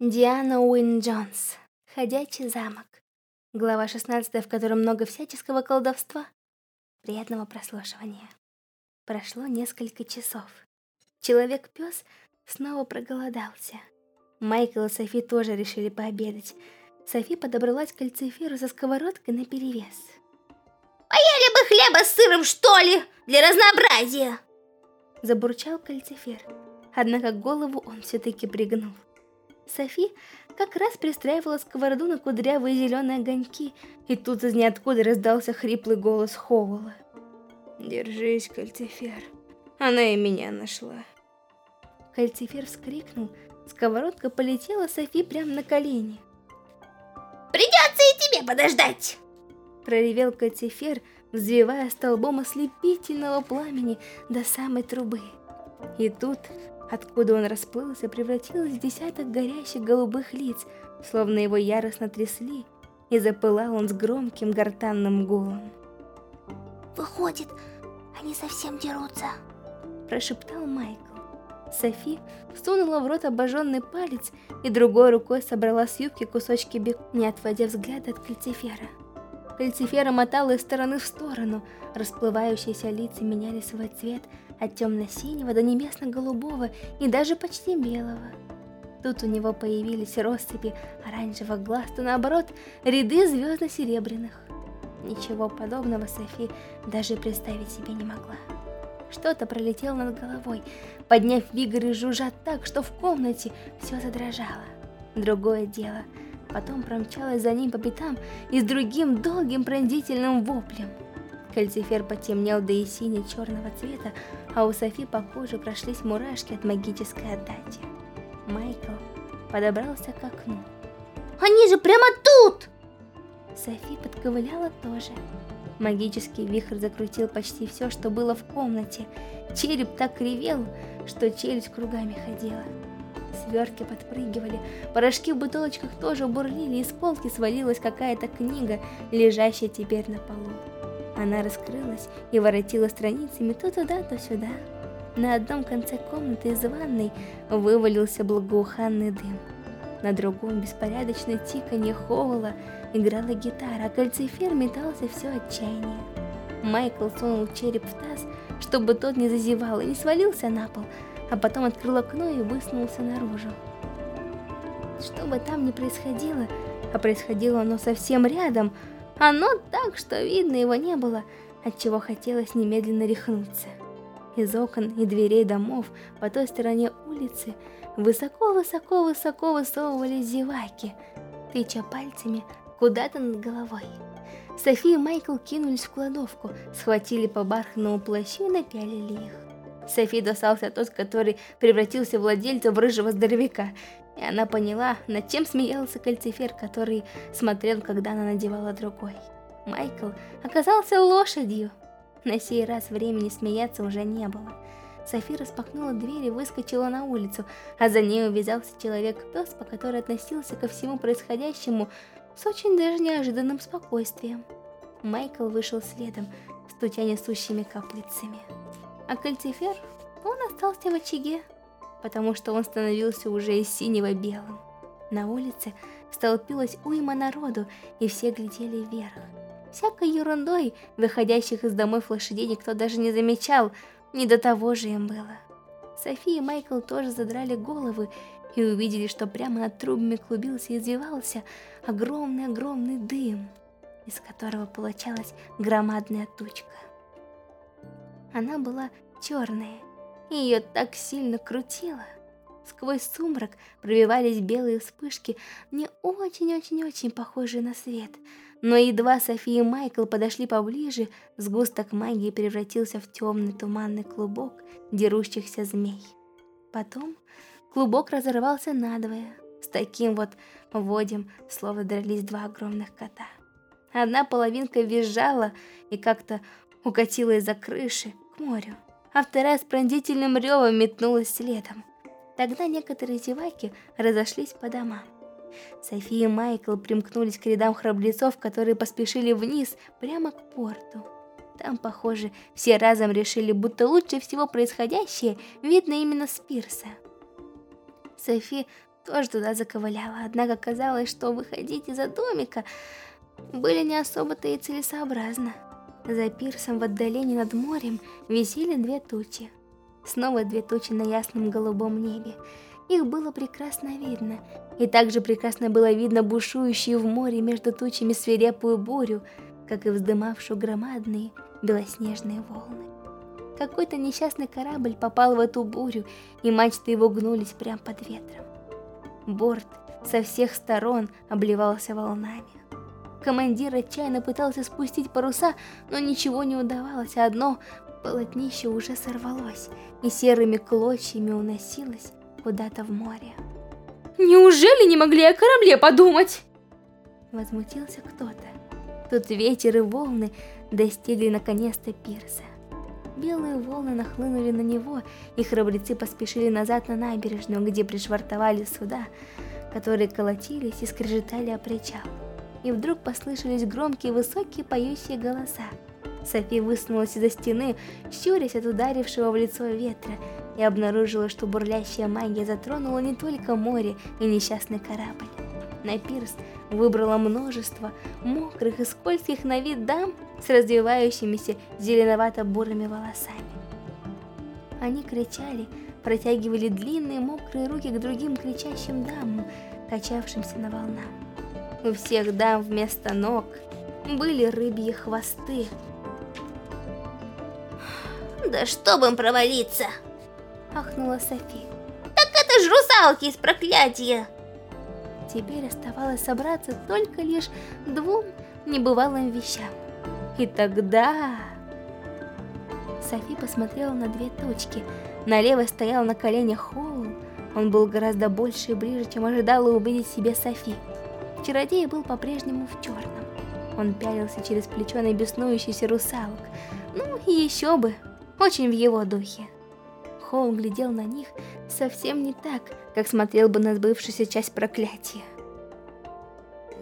Диана Уин Джонс. Ходячий замок. Глава 16, в котором много всяческого колдовства. Приятного прослушивания. Прошло несколько часов. Человек-пес снова проголодался. Майкл и Софи тоже решили пообедать. Софи подобралась к кальциферу со сковородкой наперевес. «Поели бы хлеба с сыром, что ли, для разнообразия!» Забурчал кальцифер, однако голову он все-таки пригнул. Софи как раз пристраивала сковороду на кудрявые зеленые огоньки, и тут из ниоткуда раздался хриплый голос Хоула. «Держись, Кальцифер, она и меня нашла». Кальцифер вскрикнул, сковородка полетела Софи прямо на колени. «Придется и тебе подождать!» Проревел Кальцифер, взвивая столбом ослепительного пламени до самой трубы. И тут Откуда он расплылся, превратилось в десяток горящих голубых лиц, словно его яростно трясли, и запылал он с громким гортанным гулом. «Выходит, они совсем дерутся», – прошептал Майкл. Софи сунула в рот обожженный палец и другой рукой собрала с юбки кусочки бекона, не отводя взгляда от кальцифера. Кальцифера мотала из стороны в сторону, расплывающиеся лица меняли свой цвет – от темно-синего до небесно-голубого и даже почти белого. Тут у него появились россыпи оранжевых глаз, то наоборот, ряды звездно-серебряных. Ничего подобного Софи даже представить себе не могла. Что-то пролетело над головой, подняв вигор и жужжа так, что в комнате все задрожало. Другое дело, потом промчалась за ним по пятам и с другим долгим пронзительным воплем. Кальцифер потемнел до и сине-черного цвета, а у Софи по коже прошлись мурашки от магической отдачи. Майкл подобрался к окну. «Они же прямо тут!» Софи подковыляла тоже. Магический вихрь закрутил почти все, что было в комнате. Череп так ревел, что челюсть кругами ходила. Свертки подпрыгивали, порошки в бутылочках тоже бурлили, из полки свалилась какая-то книга, лежащая теперь на полу. Она раскрылась и воротила страницами то туда, то сюда. На одном конце комнаты из ванной вывалился благоуханный дым. На другом беспорядочное тиканье Хоула играла гитара, а кальцифер метался все отчаяние. Майкл сунул череп в таз, чтобы тот не зазевал и не свалился на пол, а потом открыл окно и высунулся наружу. Что бы там ни происходило, а происходило оно совсем рядом, оно так, что видно его не было, отчего хотелось немедленно рехнуться. Из окон и дверей домов по той стороне улицы высоко-высоко-высоко высовывались зеваки, тыча пальцами куда-то над головой. София и Майкл кинулись в кладовку, схватили по бархатному плащу и напялили их. Софи достался тот, который превратился владельца в рыжего здоровяка, и она поняла, над чем смеялся кальцифер, который смотрел, когда она надевала другой. Майкл оказался лошадью. На сей раз времени смеяться уже не было. Софи распахнула дверь и выскочила на улицу, а за ней увязался человек-пес, по который относился ко всему происходящему с очень даже неожиданным спокойствием. Майкл вышел следом, стуча несущими каплицами. А кальцифер, он остался в очаге потому что он становился уже из синего белым. На улице столпилась уйма народу, и все глядели вверх. Всякой ерундой, выходящих из домов лошадей, никто даже не замечал, не до того же им было. София и Майкл тоже задрали головы и увидели, что прямо над трубами клубился и извивался огромный-огромный дым, из которого получалась громадная тучка. Она была черная, и ее так сильно крутило. Сквозь сумрак пробивались белые вспышки, не очень-очень-очень похожие на свет. Но едва София и Майкл подошли поближе, сгусток магии превратился в темный туманный клубок дерущихся змей. Потом клубок разорвался надвое, с таким вот водем, словно дрались два огромных кота. Одна половинка визжала и как-то укатила из-за крыши к морю а вторая с пронзительным ревом метнулась следом. Тогда некоторые зеваки разошлись по домам. София и Майкл примкнулись к рядам храбрецов, которые поспешили вниз, прямо к порту. Там, похоже, все разом решили, будто лучше всего происходящее видно именно с пирса. Софи тоже туда заковыляла, однако казалось, что выходить из-за домика были не особо-то и целесообразно. За пирсом в отдалении над морем висели две тучи. Снова две тучи на ясном голубом небе. Их было прекрасно видно, и также прекрасно было видно бушующую в море между тучами свирепую бурю, как и вздымавшую громадные белоснежные волны. Какой-то несчастный корабль попал в эту бурю, и мачты его гнулись прямо под ветром. Борт со всех сторон обливался волнами. Командир отчаянно пытался спустить паруса, но ничего не удавалось, а одно полотнище уже сорвалось и серыми клочьями уносилось куда-то в море. «Неужели не могли о корабле подумать?» Возмутился кто-то. Тут ветер и волны достигли наконец-то пирса. Белые волны нахлынули на него, и храбрецы поспешили назад на набережную, где пришвартовали суда, которые колотились и скрежетали о причал. И вдруг послышались громкие высокие поющие голоса. Софи высунулась из-за стены, щурясь от ударившего в лицо ветра, и обнаружила, что бурлящая магия затронула не только море и несчастный корабль. На пирс выбрала множество мокрых и скользких на вид дам с развивающимися зеленовато-бурыми волосами. Они кричали, протягивали длинные мокрые руки к другим кричащим дамам, качавшимся на волнах. У всех дам вместо ног были рыбьи хвосты. Да чтобы им провалиться! Ахнула Софи. Так это ж русалки из проклятия! Теперь оставалось собраться только лишь двум небывалым вещам. И тогда... Софи посмотрела на две точки. Налево стоял на коленях Хоул. Он был гораздо больше и ближе, чем ожидала увидеть себе Софи. Чародей был по-прежнему в черном. Он пялился через плечо на беснующийся русалок. Ну и еще бы, очень в его духе. Хоул глядел на них совсем не так, как смотрел бы на сбывшуюся часть проклятия.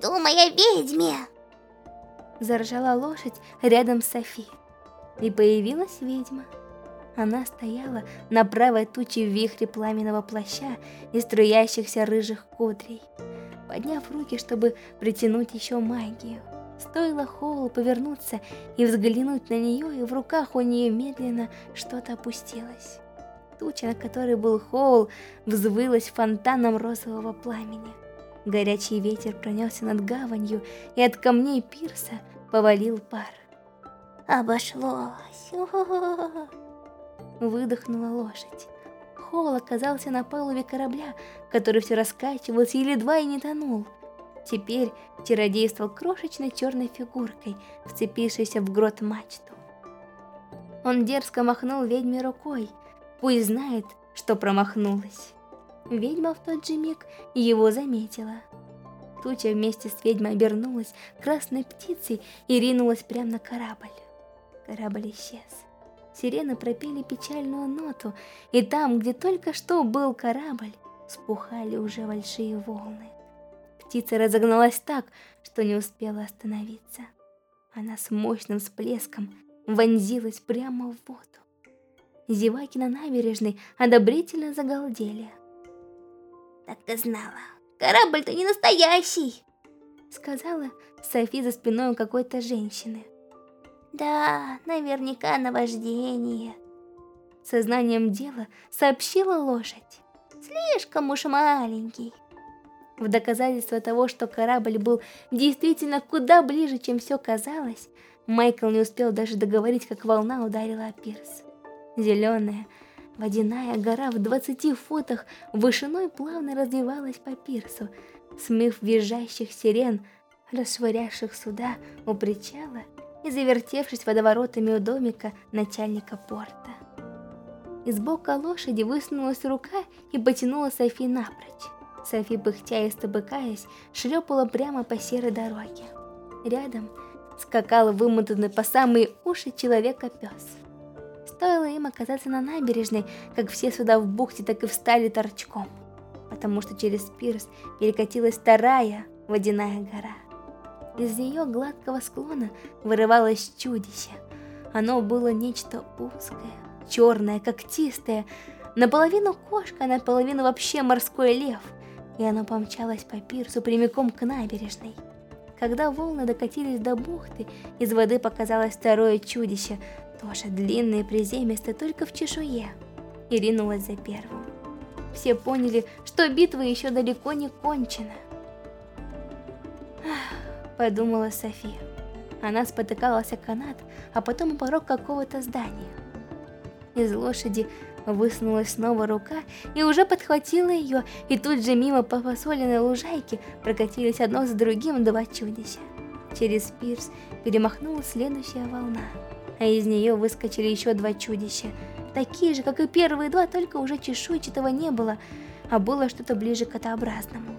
«Думай о ведьме!» Заржала лошадь рядом с Софи. И появилась ведьма. Она стояла на правой туче в вихре пламенного плаща и струящихся рыжих кудрей, подняв руки, чтобы притянуть еще магию. Стоило Хоулу повернуться и взглянуть на нее, и в руках у нее медленно что-то опустилось. Туча, на которой был Хоул, взвылась фонтаном розового пламени. Горячий ветер пронесся над гаванью, и от камней пирса повалил пар. «Обошлось!» Выдохнула лошадь. Хоул оказался на палубе корабля, который все раскачивался и едва и не тонул. Теперь чародей стал крошечной черной фигуркой, вцепившейся в грот мачту. Он дерзко махнул ведьме рукой, пусть знает, что промахнулась. Ведьма в тот же миг его заметила. Туча вместе с ведьмой обернулась красной птицей и ринулась прямо на корабль. Корабль исчез. Сирены пропели печальную ноту, и там, где только что был корабль, спухали уже большие волны. Птица разогналась так, что не успела остановиться. Она с мощным всплеском вонзилась прямо в воду. Зеваки на набережной одобрительно загалдели. «Так ты знала, корабль-то не настоящий!» Сказала Софи за спиной у какой-то женщины. Да, наверняка наваждение. Сознанием дела сообщила лошадь. Слишком уж маленький. В доказательство того, что корабль был действительно куда ближе, чем все казалось, Майкл не успел даже договорить, как волна ударила о пирс. Зеленая, водяная гора в 20 футах вышиной плавно развивалась по пирсу, смыв визжащих сирен, расшвырявших суда у причала и завертевшись водоворотами у домика начальника порта. Из бока лошади высунулась рука и потянула Софи напрочь. Софи, пыхтя и стыбыкаясь, шлепала прямо по серой дороге. Рядом скакал вымотанный по самые уши человека-пес. Стоило им оказаться на набережной, как все сюда в бухте так и встали торчком, потому что через пирс перекатилась вторая водяная гора. Из ее гладкого склона вырывалось чудище. Оно было нечто узкое, черное, когтистое, наполовину кошка, наполовину вообще морской лев. и она помчалась по пирсу прямиком к набережной. Когда волны докатились до бухты, из воды показалось второе чудище, тоже длинное и приземистое, только в чешуе, и ринулось за первым. Все поняли, что битва еще далеко не кончена. Подумала София. Она спотыкалась о канат, а потом о порог какого-то здания. Из лошади высунулась снова рука и уже подхватила ее, и тут же мимо по фасоленной лужайке прокатились одно за другим два чудища. Через пирс перемахнула следующая волна, а из нее выскочили еще два чудища, такие же, как и первые два, только уже чешуйчатого не было, а было что-то ближе к котообразному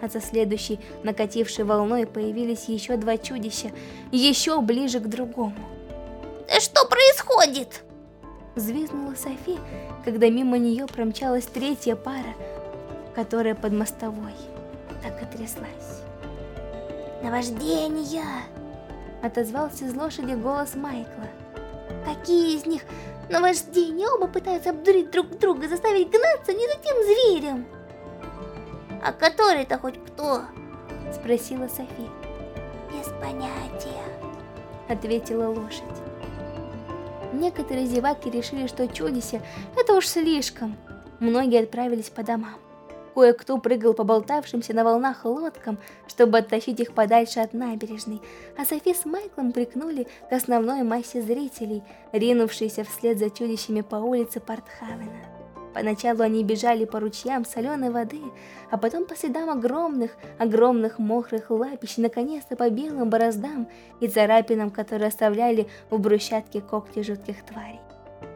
а за следующей накатившей волной появились еще два чудища, еще ближе к другому. «Да что происходит?» Взвизгнула Софи, когда мимо нее промчалась третья пара, которая под мостовой так и тряслась. «Наваждение!» Отозвался из лошади голос Майкла. «Какие из них наваждения? Оба пытаются обдурить друг друга, заставить гнаться не за тем зверем!» «А который-то хоть кто?» Спросила Софи. «Без понятия», ответила лошадь. Некоторые зеваки решили, что чудище – это уж слишком. Многие отправились по домам. Кое-кто прыгал по болтавшимся на волнах лодкам, чтобы оттащить их подальше от набережной, а Софи с Майклом прикнули к основной массе зрителей, ринувшейся вслед за чудищами по улице Портхавена. Поначалу они бежали по ручьям соленой воды, а потом по следам огромных, огромных мокрых лапищ, наконец-то по белым бороздам и царапинам, которые оставляли в брусчатке когти жутких тварей.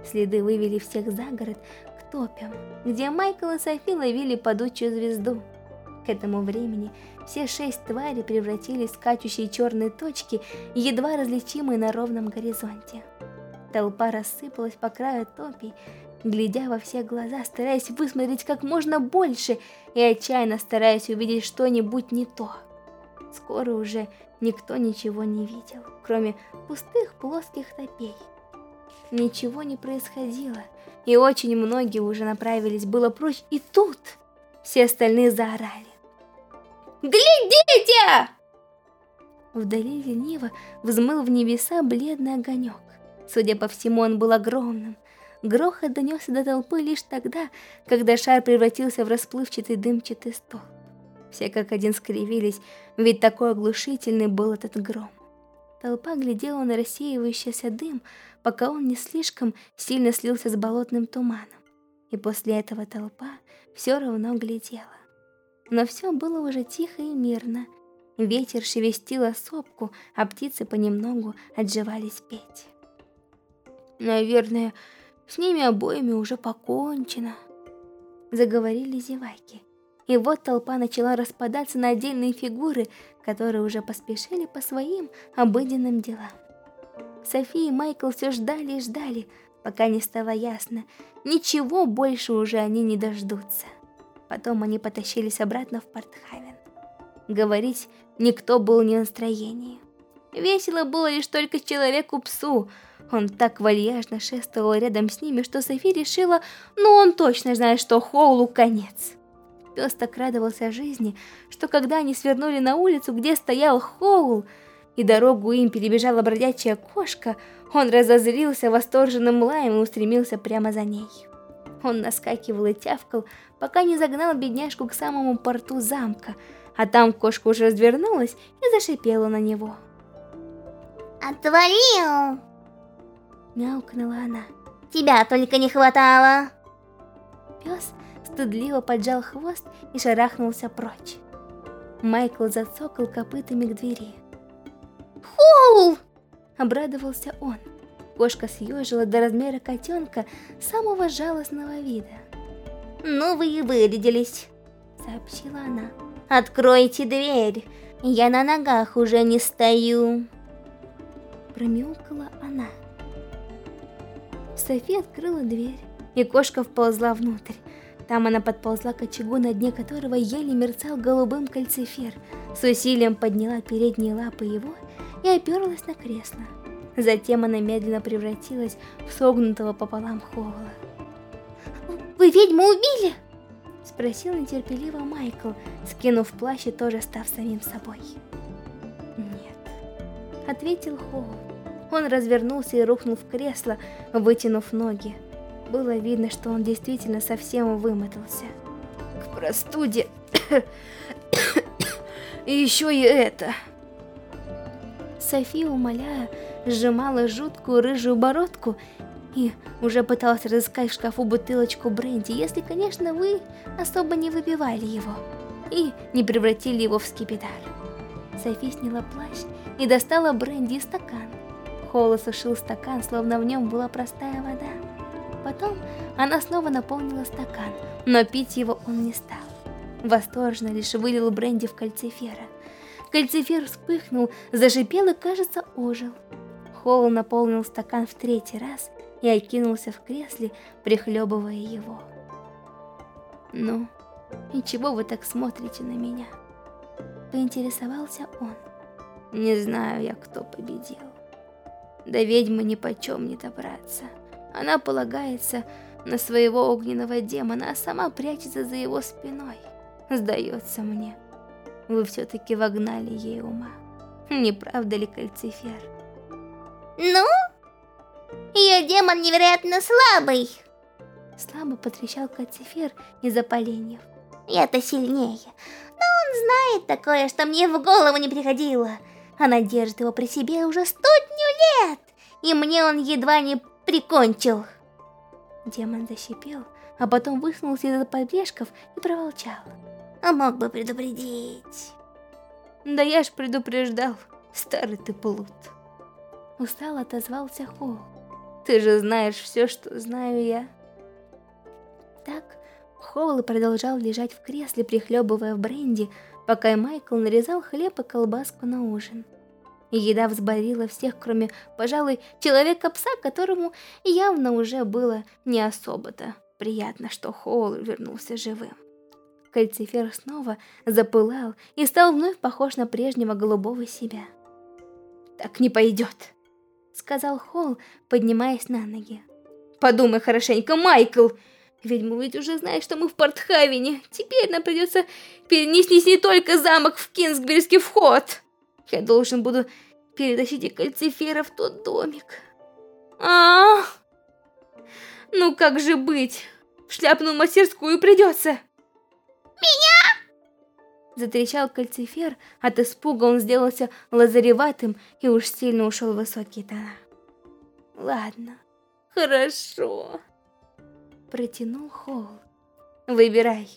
Следы вывели всех за город к топям, где Майкл и Софи ловили падучую звезду. К этому времени все шесть тварей превратились в скачущие черные точки, едва различимые на ровном горизонте. Толпа рассыпалась по краю топий, глядя во все глаза, стараясь высмотреть как можно больше и отчаянно стараясь увидеть что-нибудь не то. Скоро уже никто ничего не видел, кроме пустых плоских топей. Ничего не происходило, и очень многие уже направились было прочь, и тут все остальные заорали. «Глядите!» Вдали лениво взмыл в небеса бледный огонек. Судя по всему, он был огромным, Грохот донесся до толпы лишь тогда, когда шар превратился в расплывчатый дымчатый столб. Все как один скривились, ведь такой оглушительный был этот гром. Толпа глядела на рассеивающийся дым, пока он не слишком сильно слился с болотным туманом. И после этого толпа все равно глядела. Но все было уже тихо и мирно. Ветер шевестил осопку, а птицы понемногу отживались петь. «Наверное, с ними обоими уже покончено. Заговорили зевайки. И вот толпа начала распадаться на отдельные фигуры, которые уже поспешили по своим обыденным делам. София и Майкл все ждали и ждали, пока не стало ясно, ничего больше уже они не дождутся. Потом они потащились обратно в Портхавен. Говорить никто был не в настроении. Весело было лишь только человеку-псу, он так вальяжно шествовал рядом с ними, что Софи решила, ну он точно знает, что Хоулу конец. Пес так радовался жизни, что когда они свернули на улицу, где стоял Хоул, и дорогу им перебежала бродячая кошка, он разозлился восторженным лаем и устремился прямо за ней. Он наскакивал и тявкал, пока не загнал бедняжку к самому порту замка, а там кошка уже развернулась и зашипела на него. «Отвалил!» мяукнула она. «Тебя только не хватало!» Пес стыдливо поджал хвост и шарахнулся прочь. Майкл зацокал копытами к двери. «Хоул!» — обрадовался он. Кошка съежила до размера котенка самого жалостного вида. «Ну вы и вырядились!» — сообщила она. «Откройте дверь! Я на ногах уже не стою!» Промяукала она. Софи открыла дверь, и кошка вползла внутрь. Там она подползла к очагу, на дне которого еле мерцал голубым кальцифер, с усилием подняла передние лапы его и оперлась на кресло. Затем она медленно превратилась в согнутого пополам Ховла. «Вы ведьму убили?» Спросил нетерпеливо Майкл, скинув плащ и тоже став самим собой. Нет, ответил Холл. Он развернулся и рухнул в кресло, вытянув ноги. Было видно, что он действительно совсем вымотался. К простуде... и еще и это... София, умоляя, сжимала жуткую рыжую бородку и уже пыталась разыскать в шкафу бутылочку бренди, если, конечно, вы особо не выпивали его и не превратили его в скипидар. Софи сняла плащ и достала бренди и стакан. Холл осушил стакан, словно в нем была простая вода. Потом она снова наполнила стакан, но пить его он не стал. Восторженно лишь вылил бренди в кальцифера. Кальцифер вспыхнул, зашипел и, кажется, ожил. Холл наполнил стакан в третий раз и окинулся в кресле, прихлебывая его. «Ну, и чего вы так смотрите на меня?» Поинтересовался он. «Не знаю я, кто победил. Да ведьма ни почем не добраться. Она полагается на своего огненного демона, а сама прячется за его спиной. Сдается мне, вы все-таки вогнали ей ума. Не правда ли, Кальцифер?» Ну? Ее демон невероятно слабый. Слабо потрещал Кацифер из-за поленьев. Я-то сильнее. Но он знает такое, что мне в голову не приходило. Она держит его при себе уже стотню лет. И мне он едва не прикончил. Демон защипел, а потом высунулся из-за побежков и проволчал. А мог бы предупредить. Да я ж предупреждал, старый ты плут. Устало отозвался Холл. Ты же знаешь все, что знаю я. Так, Холл продолжал лежать в кресле, прихлебывая в бренди, пока Майкл нарезал хлеб и колбаску на ужин. Еда взбодрила всех, кроме, пожалуй, человека-пса, которому явно уже было не особо-то приятно, что Холл вернулся живым. Кальцифер снова запылал и стал вновь похож на прежнего голубого себя. «Так не пойдет!» сказал Холл, поднимаясь на ноги. Подумай хорошенько, Майкл! Ведьма ведь уже знает, что мы в Портхавене. Теперь нам придется перенестись не только замок в Кинсбергский вход. Я должен буду перетащить и кальцифера в тот домик. А, -а, а Ну как же быть? В шляпную мастерскую придется. Меня? Затрещал кальцифер, от испуга он сделался лазареватым и уж сильно ушел в высокие тона. Ладно, хорошо. Протянул Холл. Выбирай,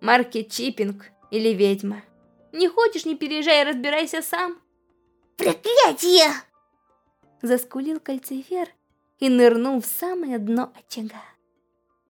маркет Чиппинг или ведьма. Не хочешь, не переезжай, разбирайся сам. Проклятие! Заскулил кальцифер и нырнул в самое дно очага.